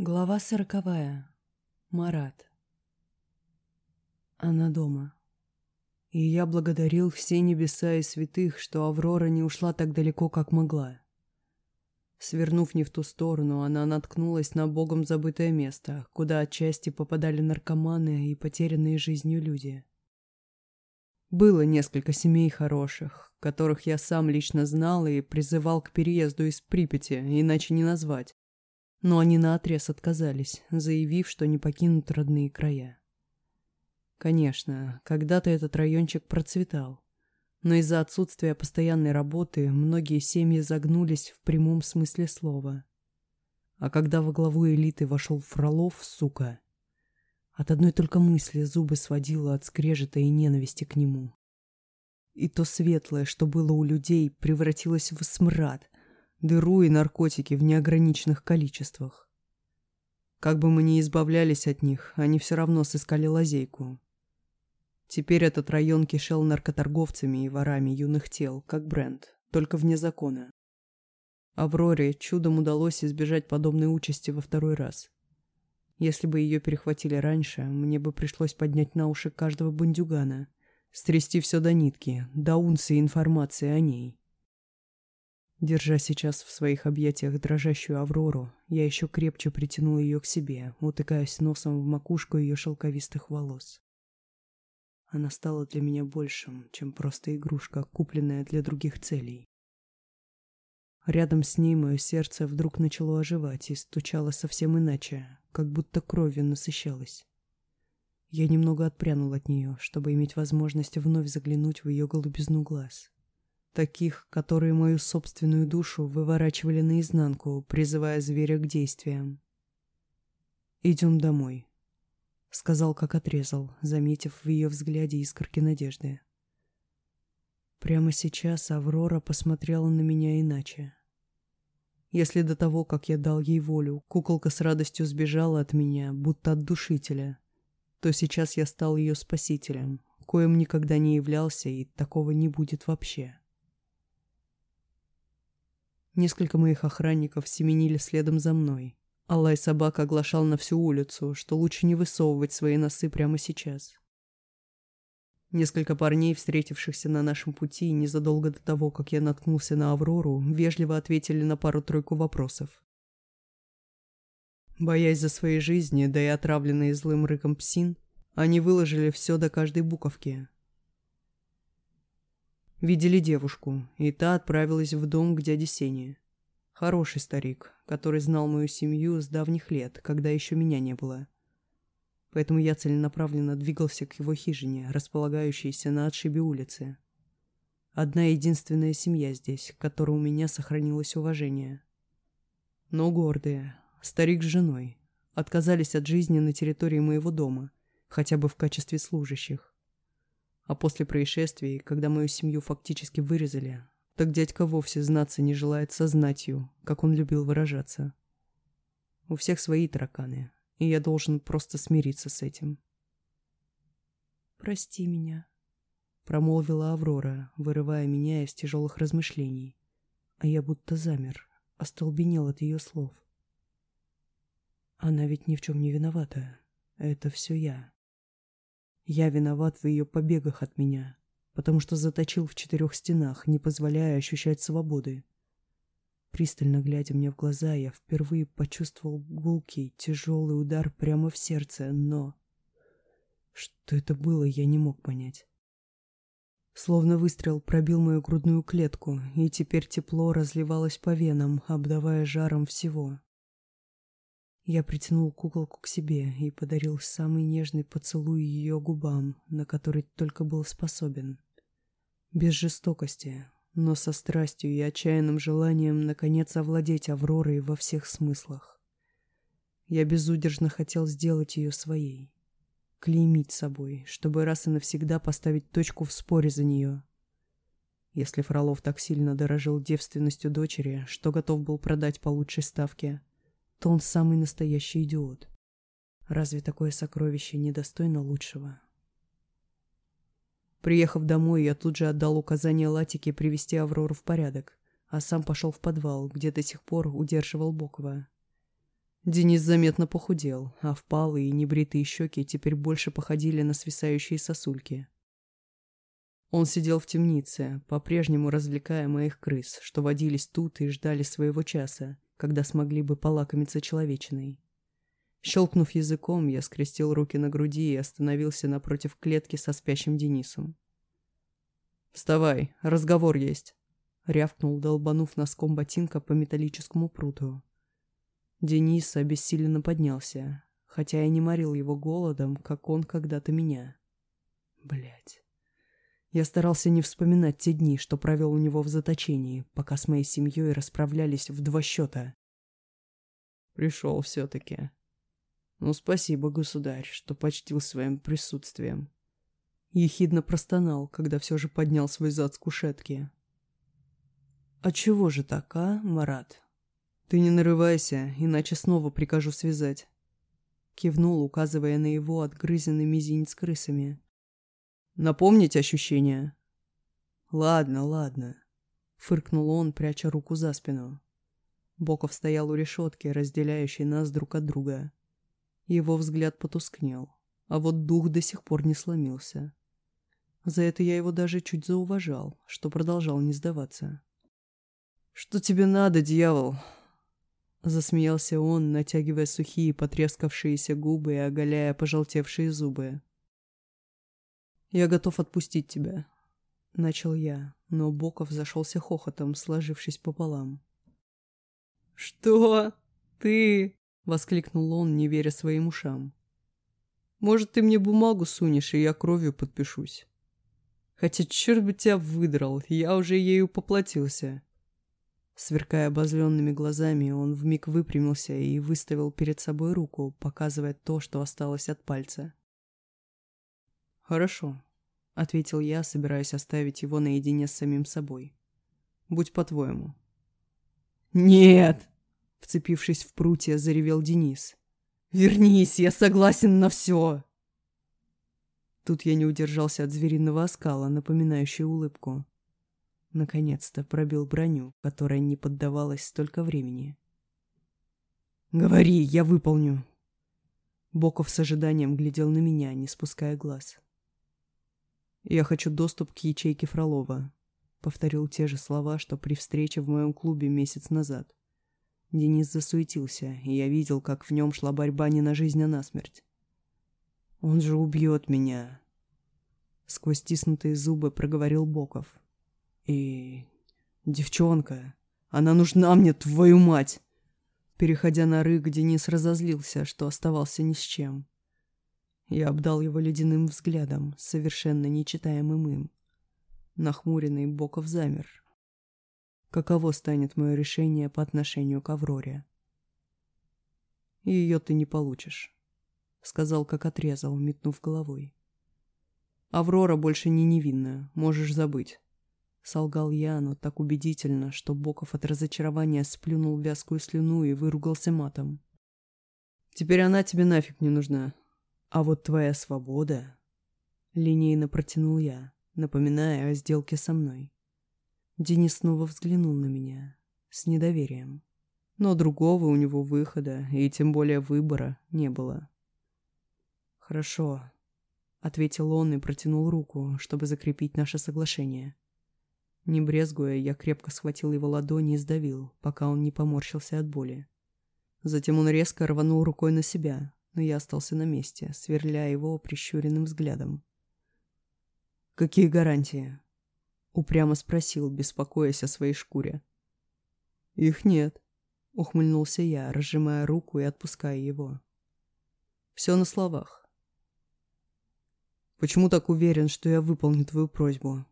Глава сороковая. Марат. Она дома. И я благодарил все небеса и святых, что Аврора не ушла так далеко, как могла. Свернув не в ту сторону, она наткнулась на богом забытое место, куда отчасти попадали наркоманы и потерянные жизнью люди. Было несколько семей хороших, которых я сам лично знал и призывал к переезду из Припяти, иначе не назвать но они наотрез отказались, заявив, что не покинут родные края. Конечно, когда-то этот райончик процветал, но из-за отсутствия постоянной работы многие семьи загнулись в прямом смысле слова. А когда во главу элиты вошел Фролов, сука, от одной только мысли зубы сводило от скрежета и ненависти к нему. И то светлое, что было у людей, превратилось в смрад, дыру и наркотики в неограниченных количествах. Как бы мы ни избавлялись от них, они все равно сыскали лазейку. Теперь этот район кишел наркоторговцами и ворами юных тел, как бренд, только вне закона. Авроре чудом удалось избежать подобной участи во второй раз. Если бы ее перехватили раньше, мне бы пришлось поднять на уши каждого бандюгана, стрясти все до нитки, до унции информации о ней. Держа сейчас в своих объятиях дрожащую Аврору, я еще крепче притянул ее к себе, утыкаясь носом в макушку ее шелковистых волос. Она стала для меня большим, чем просто игрушка, купленная для других целей. Рядом с ней мое сердце вдруг начало оживать и стучало совсем иначе, как будто кровью насыщалось. Я немного отпрянул от нее, чтобы иметь возможность вновь заглянуть в ее голубизну глаз таких, которые мою собственную душу выворачивали наизнанку, призывая зверя к действиям. «Идем домой», — сказал, как отрезал, заметив в ее взгляде искорки надежды. Прямо сейчас Аврора посмотрела на меня иначе. Если до того, как я дал ей волю, куколка с радостью сбежала от меня, будто от душителя, то сейчас я стал ее спасителем, коим никогда не являлся и такого не будет вообще. Несколько моих охранников семенили следом за мной. Аллай собак оглашал на всю улицу, что лучше не высовывать свои носы прямо сейчас. Несколько парней, встретившихся на нашем пути незадолго до того, как я наткнулся на Аврору, вежливо ответили на пару-тройку вопросов. Боясь за свои жизни, да и отравленные злым рыком псин, они выложили все до каждой буковки, Видели девушку, и та отправилась в дом к дяде Сене. Хороший старик, который знал мою семью с давних лет, когда еще меня не было. Поэтому я целенаправленно двигался к его хижине, располагающейся на отшибе улицы. Одна единственная семья здесь, к которой у меня сохранилось уважение. Но гордые, старик с женой, отказались от жизни на территории моего дома, хотя бы в качестве служащих. А после происшествий, когда мою семью фактически вырезали, так дядька вовсе знаться не желает со знатью, как он любил выражаться. У всех свои тараканы, и я должен просто смириться с этим. «Прости меня», — промолвила Аврора, вырывая меня из тяжелых размышлений. А я будто замер, остолбенел от ее слов. Она ведь ни в чем не виновата. Это все я. Я виноват в ее побегах от меня, потому что заточил в четырех стенах, не позволяя ощущать свободы. Пристально глядя мне в глаза, я впервые почувствовал гулкий, тяжелый удар прямо в сердце, но... Что это было, я не мог понять. Словно выстрел пробил мою грудную клетку, и теперь тепло разливалось по венам, обдавая жаром всего. Я притянул куколку к себе и подарил самый нежный поцелуй ее губам, на который только был способен. Без жестокости, но со страстью и отчаянным желанием наконец овладеть Авророй во всех смыслах. Я безудержно хотел сделать ее своей, клеймить собой, чтобы раз и навсегда поставить точку в споре за нее. Если Фролов так сильно дорожил девственностью дочери, что готов был продать по лучшей ставке – то он самый настоящий идиот. Разве такое сокровище недостойно лучшего? Приехав домой, я тут же отдал указание Латике привести Аврору в порядок, а сам пошел в подвал, где до сих пор удерживал Бокова. Денис заметно похудел, а впалые и небритые щеки теперь больше походили на свисающие сосульки. Он сидел в темнице, по-прежнему развлекая моих крыс, что водились тут и ждали своего часа, когда смогли бы полакомиться человечиной. Щелкнув языком, я скрестил руки на груди и остановился напротив клетки со спящим Денисом. «Вставай, разговор есть», — рявкнул, долбанув носком ботинка по металлическому пруту. Денис обессиленно поднялся, хотя я не морил его голодом, как он когда-то меня. Блять. Я старался не вспоминать те дни, что провел у него в заточении, пока с моей семьей расправлялись в два счета. Пришел все-таки. Ну, спасибо, государь, что почтил своим присутствием. Ехидно простонал, когда все же поднял свой зад с кушетки. «А чего же так, а, Марат?» «Ты не нарывайся, иначе снова прикажу связать». Кивнул, указывая на его отгрызенный мизинец крысами. «Напомнить ощущения?» «Ладно, ладно», — фыркнул он, пряча руку за спину. Боков стоял у решетки, разделяющей нас друг от друга. Его взгляд потускнел, а вот дух до сих пор не сломился. За это я его даже чуть зауважал, что продолжал не сдаваться. «Что тебе надо, дьявол?» Засмеялся он, натягивая сухие потрескавшиеся губы и оголяя пожелтевшие зубы. «Я готов отпустить тебя», — начал я, но Боков зашелся хохотом, сложившись пополам. «Что? Ты?» — воскликнул он, не веря своим ушам. «Может, ты мне бумагу сунешь, и я кровью подпишусь? Хотя черт бы тебя выдрал, я уже ею поплатился». Сверкая обозленными глазами, он вмиг выпрямился и выставил перед собой руку, показывая то, что осталось от пальца. «Хорошо», — ответил я, собираясь оставить его наедине с самим собой. «Будь по-твоему». «Нет!» — вцепившись в прутья, заревел Денис. «Вернись, я согласен на все!» Тут я не удержался от звериного оскала, напоминающей улыбку. Наконец-то пробил броню, которая не поддавалась столько времени. «Говори, я выполню!» Боков с ожиданием глядел на меня, не спуская глаз. «Я хочу доступ к ячейке Фролова», — повторил те же слова, что при встрече в моем клубе месяц назад. Денис засуетился, и я видел, как в нем шла борьба не на жизнь, а на смерть. «Он же убьет меня!» Сквозь стиснутые зубы проговорил Боков. И... девчонка. Она нужна мне, твою мать!» Переходя на рык, Денис разозлился, что оставался ни с чем. Я обдал его ледяным взглядом, совершенно нечитаемым им. Нахмуренный Боков замер. Каково станет мое решение по отношению к Авроре? «Ее ты не получишь», — сказал, как отрезал, метнув головой. «Аврора больше не невинная, можешь забыть. Солгал я, но так убедительно, что Боков от разочарования сплюнул вязкую слюну и выругался матом. «Теперь она тебе нафиг не нужна. А вот твоя свобода...» Линейно протянул я, напоминая о сделке со мной. Денис снова взглянул на меня с недоверием. Но другого у него выхода, и тем более выбора, не было. «Хорошо», — ответил он и протянул руку, чтобы закрепить наше соглашение. Не брезгуя, я крепко схватил его ладони и сдавил, пока он не поморщился от боли. Затем он резко рванул рукой на себя, но я остался на месте, сверляя его прищуренным взглядом. «Какие гарантии?» — упрямо спросил, беспокоясь о своей шкуре. «Их нет», — ухмыльнулся я, разжимая руку и отпуская его. «Все на словах». «Почему так уверен, что я выполню твою просьбу?»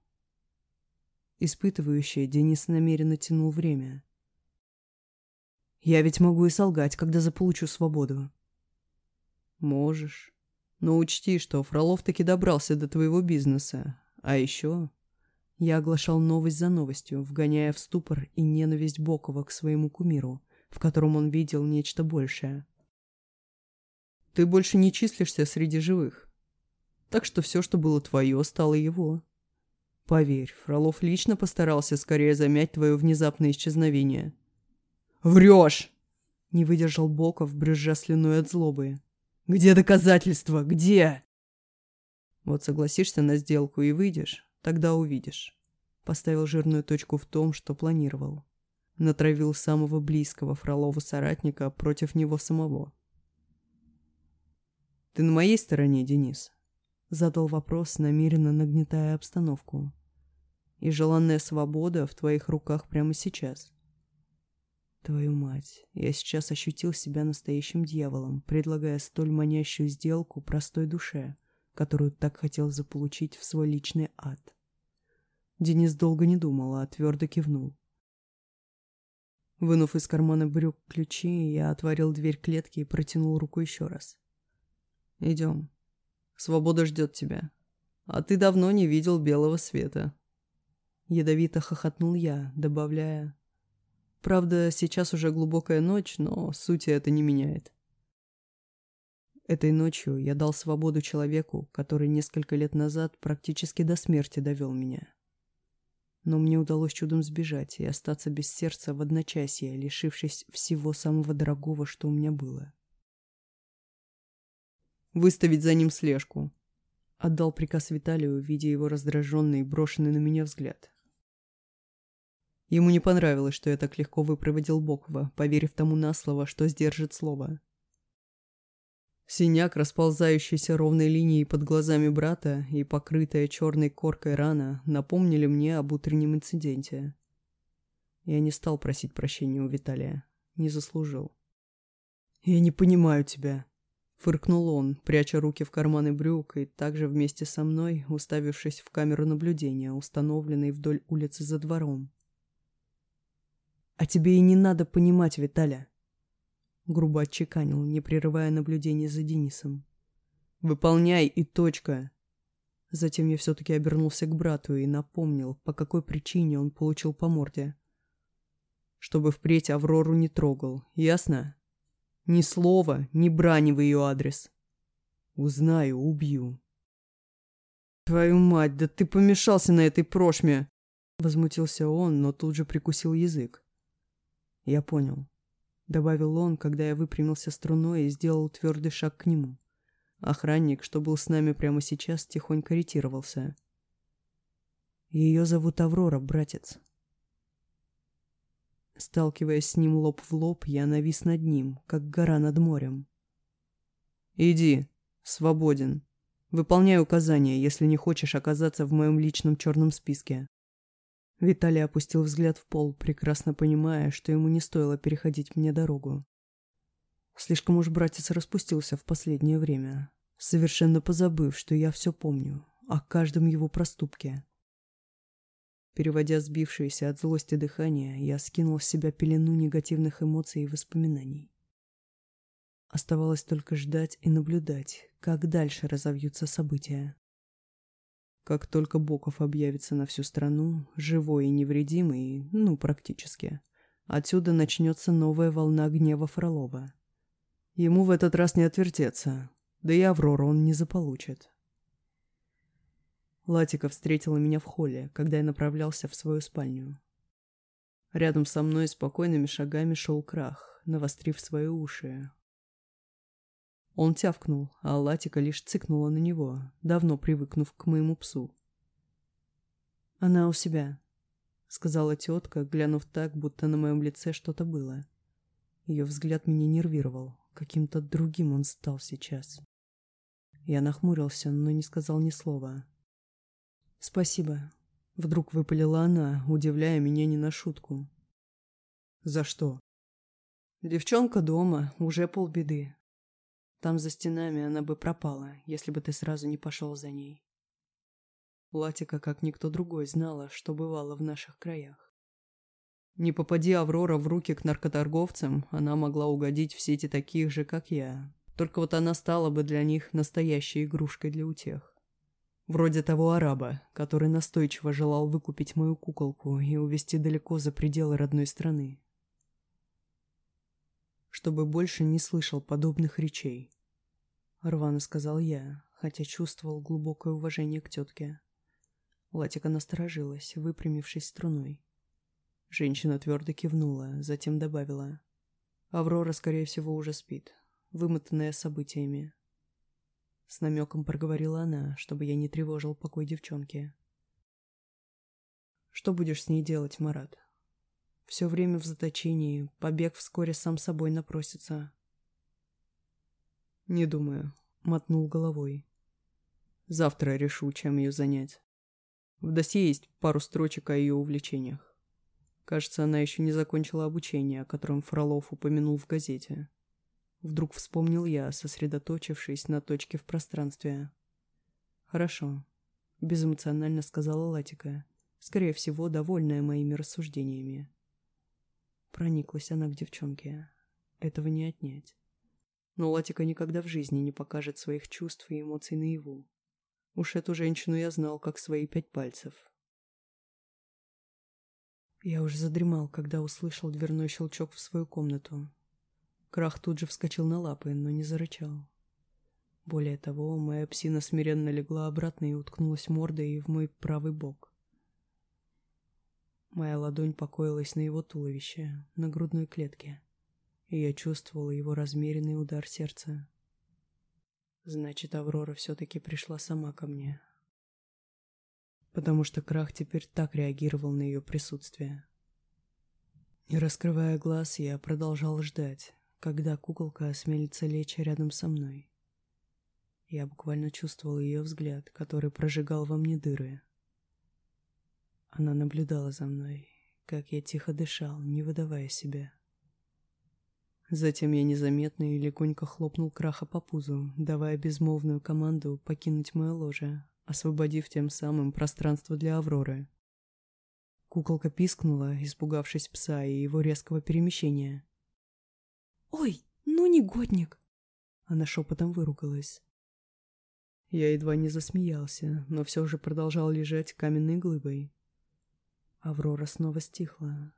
Испытывающий, Денис намеренно тянул время. «Я ведь могу и солгать, когда заполучу свободу». «Можешь. Но учти, что Фролов таки добрался до твоего бизнеса. А еще...» Я оглашал новость за новостью, вгоняя в ступор и ненависть Бокова к своему кумиру, в котором он видел нечто большее. «Ты больше не числишься среди живых. Так что все, что было твое, стало его. Поверь, Фролов лично постарался скорее замять твое внезапное исчезновение. «Врешь!» Не выдержал Боков, брюзжа слюной от злобы. «Где доказательства? Где?» «Вот согласишься на сделку и выйдешь, тогда увидишь». Поставил жирную точку в том, что планировал. Натравил самого близкого Фролова соратника против него самого. «Ты на моей стороне, Денис?» Задал вопрос, намеренно нагнетая обстановку. «И желанная свобода в твоих руках прямо сейчас». Твою мать, я сейчас ощутил себя настоящим дьяволом, предлагая столь манящую сделку простой душе, которую так хотел заполучить в свой личный ад. Денис долго не думал, а твердо кивнул. Вынув из кармана брюк ключи, я отворил дверь клетки и протянул руку еще раз. «Идем. Свобода ждет тебя. А ты давно не видел белого света». Ядовито хохотнул я, добавляя Правда, сейчас уже глубокая ночь, но сути это не меняет. Этой ночью я дал свободу человеку, который несколько лет назад практически до смерти довел меня. Но мне удалось чудом сбежать и остаться без сердца в одночасье, лишившись всего самого дорогого, что у меня было. «Выставить за ним слежку», — отдал приказ Виталию, видя его раздраженный и брошенный на меня взгляд. Ему не понравилось, что я так легко выпроводил Бокова, поверив тому на слово, что сдержит слово. Синяк, расползающийся ровной линией под глазами брата и покрытая черной коркой рана, напомнили мне об утреннем инциденте. Я не стал просить прощения у Виталия. Не заслужил. «Я не понимаю тебя», — фыркнул он, пряча руки в карманы брюк и также вместе со мной, уставившись в камеру наблюдения, установленной вдоль улицы за двором. «А тебе и не надо понимать, Виталя», — грубо отчеканил, не прерывая наблюдение за Денисом. «Выполняй и точка». Затем я все-таки обернулся к брату и напомнил, по какой причине он получил по морде. Чтобы впредь Аврору не трогал, ясно? Ни слова, ни брани в ее адрес. Узнаю, убью. «Твою мать, да ты помешался на этой прошме!» Возмутился он, но тут же прикусил язык. «Я понял», — добавил он, когда я выпрямился струной и сделал твердый шаг к нему. Охранник, что был с нами прямо сейчас, тихонько ретировался. «Ее зовут Аврора, братец». Сталкиваясь с ним лоб в лоб, я навис над ним, как гора над морем. «Иди, свободен. Выполняй указания, если не хочешь оказаться в моем личном черном списке». Виталий опустил взгляд в пол, прекрасно понимая, что ему не стоило переходить мне дорогу. Слишком уж братец распустился в последнее время, совершенно позабыв, что я все помню, о каждом его проступке. Переводя сбившееся от злости дыхание, я скинул с себя пелену негативных эмоций и воспоминаний. Оставалось только ждать и наблюдать, как дальше разовьются события. Как только Боков объявится на всю страну, живой и невредимый, ну, практически, отсюда начнется новая волна гнева Фролова. Ему в этот раз не отвертеться, да и Аврору он не заполучит. Латика встретила меня в холле, когда я направлялся в свою спальню. Рядом со мной спокойными шагами шел крах, навострив свои уши, он тявкнул, а Латика лишь цыкнула на него, давно привыкнув к моему псу. «Она у себя», — сказала тетка, глянув так, будто на моем лице что-то было. Ее взгляд меня нервировал, каким-то другим он стал сейчас. Я нахмурился, но не сказал ни слова. «Спасибо», — вдруг выпалила она, удивляя меня не на шутку. «За что?» «Девчонка дома, уже полбеды. Там за стенами она бы пропала, если бы ты сразу не пошел за ней. Латика, как никто другой, знала, что бывало в наших краях. Не попади Аврора в руки к наркоторговцам, она могла угодить в сети таких же, как я. Только вот она стала бы для них настоящей игрушкой для утех. Вроде того араба, который настойчиво желал выкупить мою куколку и увезти далеко за пределы родной страны. Чтобы больше не слышал подобных речей. — рвано сказал я, хотя чувствовал глубокое уважение к тетке. Латика насторожилась, выпрямившись струной. Женщина твердо кивнула, затем добавила. Аврора, скорее всего, уже спит, вымотанная событиями. С намеком проговорила она, чтобы я не тревожил покой девчонки. Что будешь с ней делать, Марат? Все время в заточении, побег вскоре сам собой напросится. Не думаю, мотнул головой. Завтра решу, чем ее занять. В досье есть пару строчек о ее увлечениях. Кажется, она еще не закончила обучение, о котором Фролов упомянул в газете. Вдруг вспомнил я, сосредоточившись на точке в пространстве. «Хорошо», — безэмоционально сказала Латика скорее всего, довольная моими рассуждениями. Прониклась она к девчонке. Этого не отнять. Но Латика никогда в жизни не покажет своих чувств и эмоций наяву. Уж эту женщину я знал, как свои пять пальцев. Я уже задремал, когда услышал дверной щелчок в свою комнату. Крах тут же вскочил на лапы, но не зарычал. Более того, моя псина смиренно легла обратно и уткнулась мордой в мой правый бок. Моя ладонь покоилась на его туловище, на грудной клетке, и я чувствовала его размеренный удар сердца. Значит, Аврора все-таки пришла сама ко мне. Потому что Крах теперь так реагировал на ее присутствие. Не раскрывая глаз, я продолжал ждать, когда куколка осмелится лечь рядом со мной. Я буквально чувствовал ее взгляд, который прожигал во мне дыры. Она наблюдала за мной, как я тихо дышал, не выдавая себя. Затем я незаметно и легонько хлопнул краха по пузу, давая безмолвную команду покинуть мое ложе, освободив тем самым пространство для Авроры. Куколка пискнула, испугавшись пса и его резкого перемещения. «Ой, ну негодник!» Она шепотом выругалась. Я едва не засмеялся, но все же продолжал лежать каменной глыбой, Аврора снова стихла.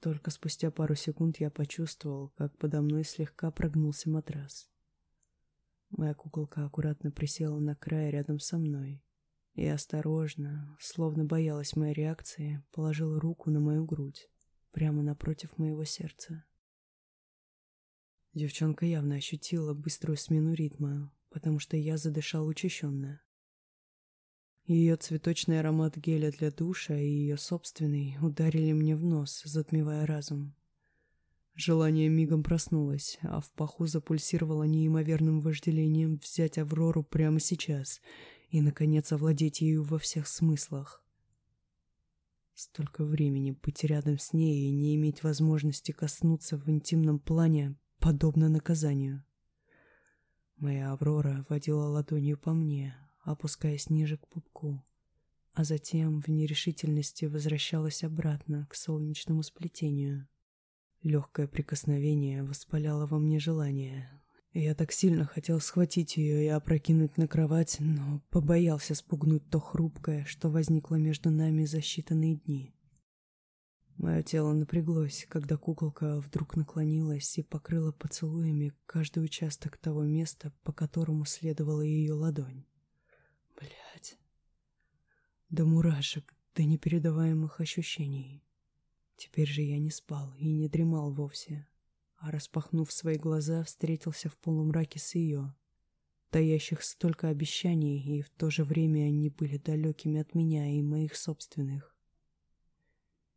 Только спустя пару секунд я почувствовал, как подо мной слегка прогнулся матрас. Моя куколка аккуратно присела на край рядом со мной и осторожно, словно боялась моей реакции, положила руку на мою грудь, прямо напротив моего сердца. Девчонка явно ощутила быструю смену ритма, потому что я задышал учащенно. Ее цветочный аромат геля для душа и ее собственный ударили мне в нос, затмевая разум. Желание мигом проснулось, а в паху запульсировало неимоверным вожделением взять Аврору прямо сейчас и, наконец, овладеть ею во всех смыслах. Столько времени быть рядом с ней и не иметь возможности коснуться в интимном плане подобно наказанию. Моя Аврора водила ладонью по мне, опускаясь ниже к пупку, а затем в нерешительности возвращалась обратно к солнечному сплетению. Легкое прикосновение воспаляло во мне желание. Я так сильно хотел схватить ее и опрокинуть на кровать, но побоялся спугнуть то хрупкое, что возникло между нами за считанные дни. Мое тело напряглось, когда куколка вдруг наклонилась и покрыла поцелуями каждый участок того места, по которому следовала ее ладонь. Блять. До мурашек, до непередаваемых ощущений. Теперь же я не спал и не дремал вовсе, а, распахнув свои глаза, встретился в полумраке с ее, таящих столько обещаний, и в то же время они были далекими от меня и моих собственных.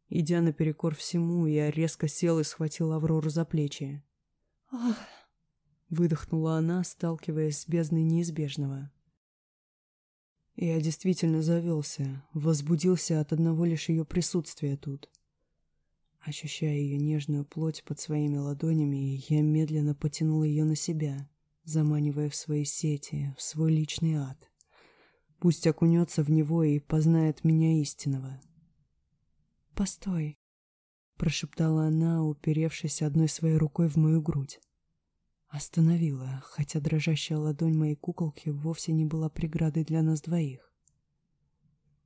Идя наперекор всему, я резко сел и схватил Аврору за плечи. «Ах!» — выдохнула она, сталкиваясь с бездной неизбежного. Я действительно завелся, возбудился от одного лишь ее присутствия тут. Ощущая ее нежную плоть под своими ладонями, я медленно потянул ее на себя, заманивая в свои сети, в свой личный ад. Пусть окунется в него и познает меня истинного. «Постой», — прошептала она, уперевшись одной своей рукой в мою грудь. Остановила, хотя дрожащая ладонь моей куколки вовсе не была преградой для нас двоих.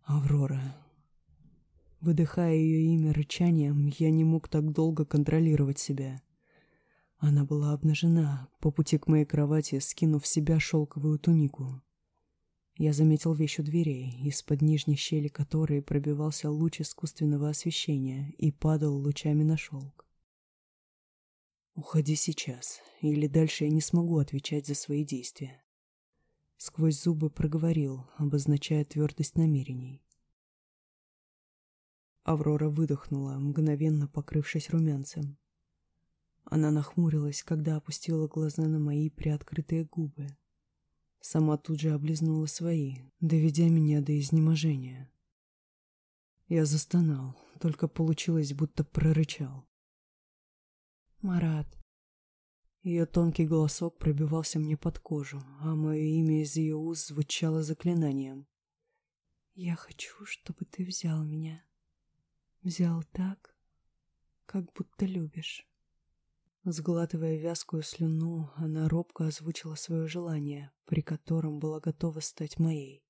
Аврора. Выдыхая ее имя рычанием, я не мог так долго контролировать себя. Она была обнажена, по пути к моей кровати, скинув с себя шелковую тунику. Я заметил вещь у дверей, из-под нижней щели которой пробивался луч искусственного освещения и падал лучами на шелк. Уходи сейчас, или дальше я не смогу отвечать за свои действия. Сквозь зубы проговорил, обозначая твердость намерений. Аврора выдохнула, мгновенно покрывшись румянцем. Она нахмурилась, когда опустила глаза на мои приоткрытые губы. Сама тут же облизнула свои, доведя меня до изнеможения. Я застонал, только получилось, будто прорычал. Марат. Ее тонкий голосок пробивался мне под кожу, а мое имя из ее уст звучало заклинанием. Я хочу, чтобы ты взял меня. Взял так, как будто любишь. Сглатывая вязкую слюну, она робко озвучила свое желание, при котором была готова стать моей.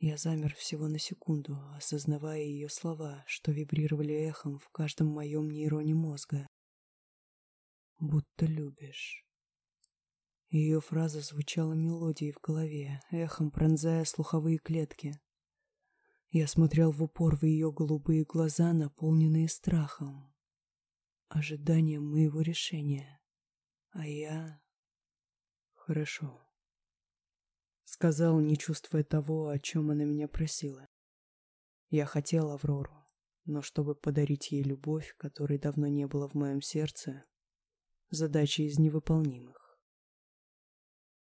Я замер всего на секунду, осознавая ее слова, что вибрировали эхом в каждом моем нейроне мозга. «Будто любишь». Ее фраза звучала мелодией в голове, эхом пронзая слуховые клетки. Я смотрел в упор в ее голубые глаза, наполненные страхом, ожиданием моего решения. А я... Хорошо. Сказал, не чувствуя того, о чем она меня просила. Я хотел Аврору, но чтобы подарить ей любовь, которой давно не было в моем сердце, задача из невыполнимых.